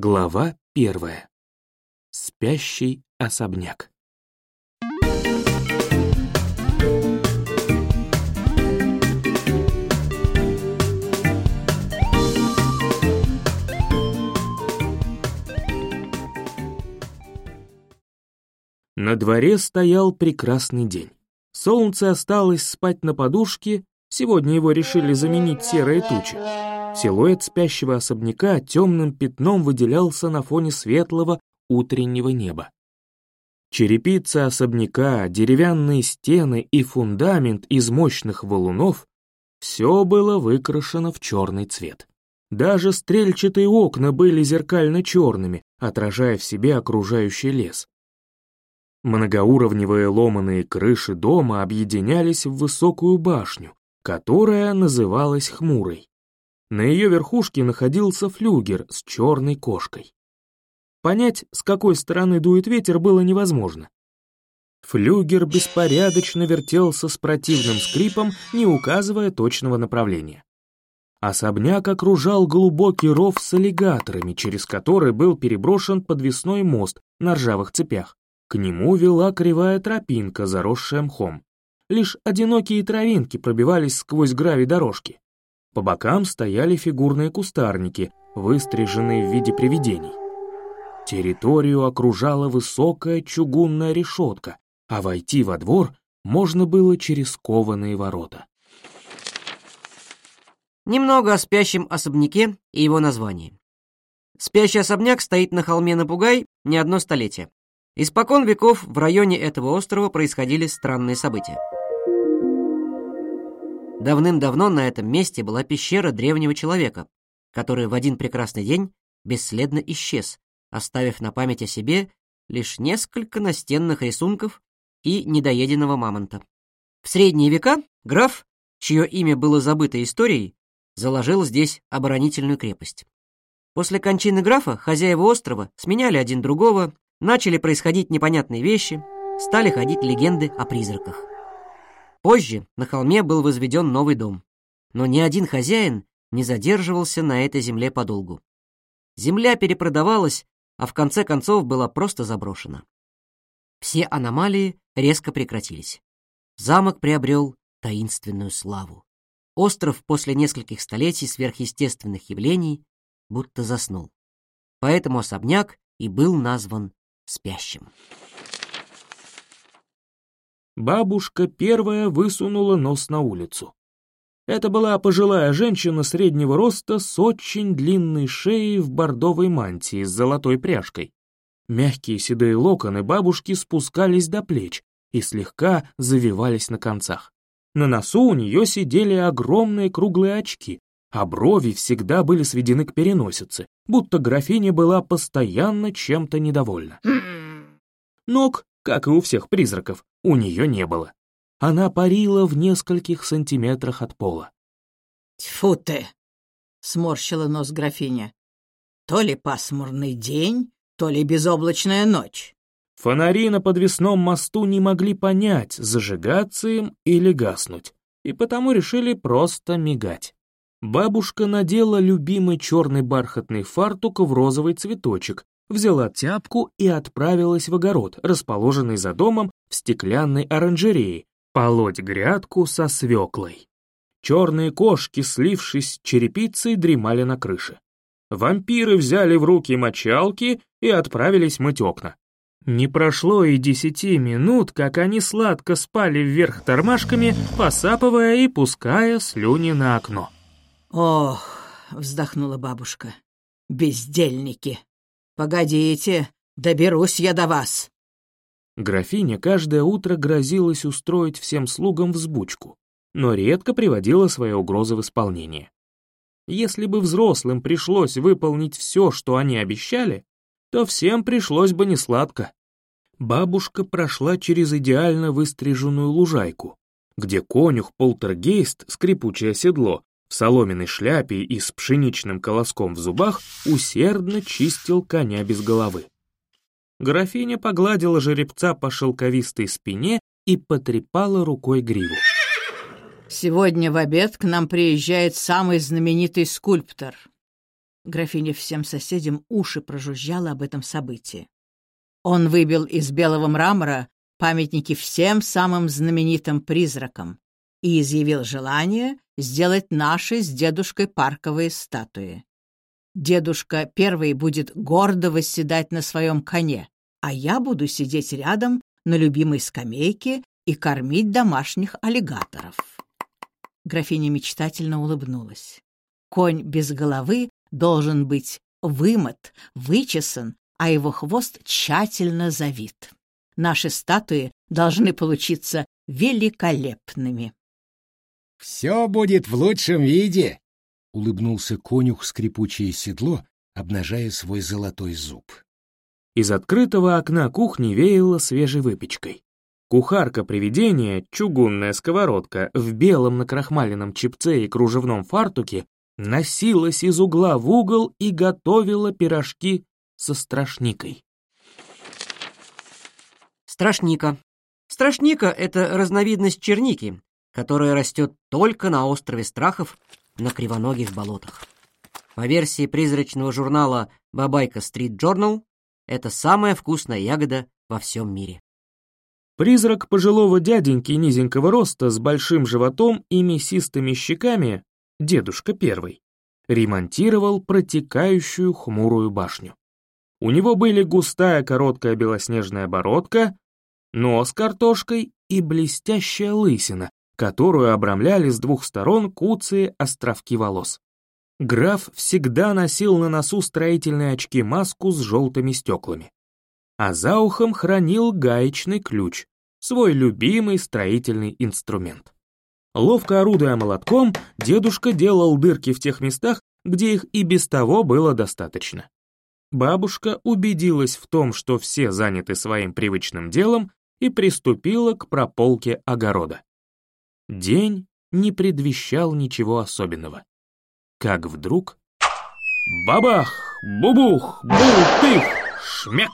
Глава первая. Спящий особняк. На дворе стоял прекрасный день. Солнце осталось спать на подушке, Сегодня его решили заменить серые тучи. Силуэт спящего особняка темным пятном выделялся на фоне светлого утреннего неба. Черепица особняка, деревянные стены и фундамент из мощных валунов — все было выкрашено в черный цвет. Даже стрельчатые окна были зеркально-черными, отражая в себе окружающий лес. Многоуровневые ломаные крыши дома объединялись в высокую башню, которая называлась Хмурой. На ее верхушке находился флюгер с черной кошкой. Понять, с какой стороны дует ветер, было невозможно. Флюгер беспорядочно вертелся с противным скрипом, не указывая точного направления. Особняк окружал глубокий ров с аллигаторами, через который был переброшен подвесной мост на ржавых цепях. К нему вела кривая тропинка, заросшая мхом. Лишь одинокие травинки пробивались сквозь гравий дорожки. По бокам стояли фигурные кустарники, выстриженные в виде привидений. Территорию окружала высокая чугунная решетка, а войти во двор можно было через кованые ворота. Немного о спящем особняке и его названии. Спящий особняк стоит на холме Напугай не одно столетие. Испокон веков в районе этого острова происходили странные события. Давным-давно на этом месте была пещера древнего человека, который в один прекрасный день бесследно исчез, оставив на память о себе лишь несколько настенных рисунков и недоеденного мамонта. В средние века граф, чье имя было забыто историей, заложил здесь оборонительную крепость. После кончины графа хозяева острова сменяли один другого, начали происходить непонятные вещи, стали ходить легенды о призраках. Позже на холме был возведен новый дом, но ни один хозяин не задерживался на этой земле подолгу. Земля перепродавалась, а в конце концов была просто заброшена. Все аномалии резко прекратились. Замок приобрел таинственную славу. Остров после нескольких столетий сверхъестественных явлений будто заснул. Поэтому особняк и был назван спящим. Бабушка первая высунула нос на улицу. Это была пожилая женщина среднего роста с очень длинной шеей в бордовой мантии с золотой пряжкой. Мягкие седые локоны бабушки спускались до плеч и слегка завивались на концах. На носу у нее сидели огромные круглые очки, а брови всегда были сведены к переносице, будто графиня была постоянно чем-то недовольна. Хм. Ног как и у всех призраков, у нее не было. Она парила в нескольких сантиметрах от пола. «Тьфу ты!» — сморщила нос графиня. «То ли пасмурный день, то ли безоблачная ночь». Фонари на подвесном мосту не могли понять, зажигаться им или гаснуть, и потому решили просто мигать. Бабушка надела любимый черный бархатный фартук в розовый цветочек взяла тяпку и отправилась в огород, расположенный за домом в стеклянной оранжерее, полоть грядку со свеклой. Черные кошки, слившись с черепицей, дремали на крыше. Вампиры взяли в руки мочалки и отправились мыть окна. Не прошло и десяти минут, как они сладко спали вверх тормашками, посапывая и пуская слюни на окно. «Ох!» — вздохнула бабушка. «Бездельники!» «Погодите, доберусь я до вас!» Графиня каждое утро грозилась устроить всем слугам взбучку, но редко приводила свои угрозы в исполнение. Если бы взрослым пришлось выполнить все, что они обещали, то всем пришлось бы несладко. Бабушка прошла через идеально выстриженную лужайку, где конюх-полтергейст, скрипучее седло, в соломенной шляпе и с пшеничным колоском в зубах, усердно чистил коня без головы. Графиня погладила жеребца по шелковистой спине и потрепала рукой гриву. «Сегодня в обед к нам приезжает самый знаменитый скульптор». Графиня всем соседям уши прожужжала об этом событии. Он выбил из белого мрамора памятники всем самым знаменитым призракам. и изъявил желание сделать наши с дедушкой парковые статуи. Дедушка первый будет гордо восседать на своем коне, а я буду сидеть рядом на любимой скамейке и кормить домашних аллигаторов. Графиня мечтательно улыбнулась. Конь без головы должен быть вымот, вычесан, а его хвост тщательно завит. Наши статуи должны получиться великолепными. «Все будет в лучшем виде!» — улыбнулся конюх скрипучее седло, обнажая свой золотой зуб. Из открытого окна кухни веяло свежей выпечкой. Кухарка-привидение, чугунная сковородка, в белом накрахмаленном чипце и кружевном фартуке носилась из угла в угол и готовила пирожки со страшникой. Страшника. Страшника — это разновидность черники, которая растет только на острове страхов на кривоногих болотах. По версии призрачного журнала «Бабайка Стрит Джорнал», это самая вкусная ягода во всем мире. Призрак пожилого дяденьки низенького роста с большим животом и мясистыми щеками, дедушка первый, ремонтировал протекающую хмурую башню. У него были густая короткая белоснежная бородка, нос картошкой и блестящая лысина, которую обрамляли с двух сторон куцые островки волос. Граф всегда носил на носу строительные очки-маску с желтыми стеклами. А за ухом хранил гаечный ключ, свой любимый строительный инструмент. Ловко орудуя молотком, дедушка делал дырки в тех местах, где их и без того было достаточно. Бабушка убедилась в том, что все заняты своим привычным делом, и приступила к прополке огорода. День не предвещал ничего особенного. Как вдруг... Бабах! Бубух! Бултых! Шмяк!